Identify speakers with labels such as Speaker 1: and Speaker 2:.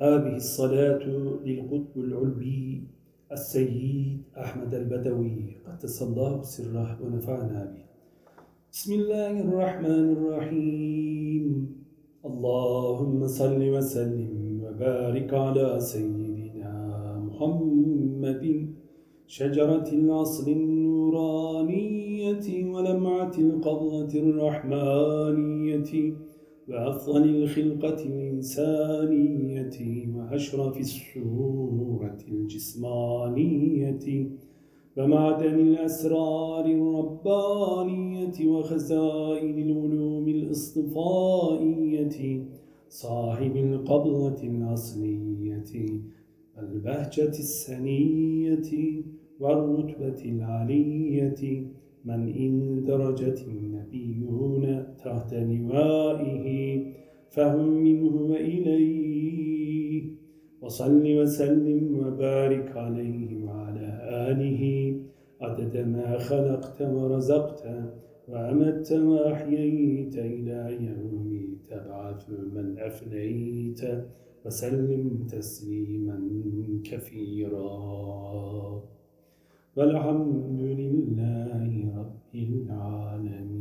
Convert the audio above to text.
Speaker 1: هذه الصلاة للقطب العلوي السيد أحمد البدوي قدس الله سره ونفعنا به. بسم الله الرحمن الرحيم. اللهم صل وسلم وبارك على سيدنا محمد. شجرة الأصل النورانية ولمعة القبضة الرحمانية. وأفضل الخلقة الإنسانية وأشرف السورة الجسمانية ومعدن الأسرار الربانية وخزائن العلوم الإصطفائية صاحب القبضة الأصلية البهجة السنية والرتبة العلية من إن النبيون تحت لوائه فهم منه وإليه. وصل وسلم وبارك عليه وعلى آله. عدد ما خلقت ورزقت وأمت وأحييت إلى يوم تبعث من أفنيت. وسلم تسليما كثيرا. والحمد لله رب العالمين.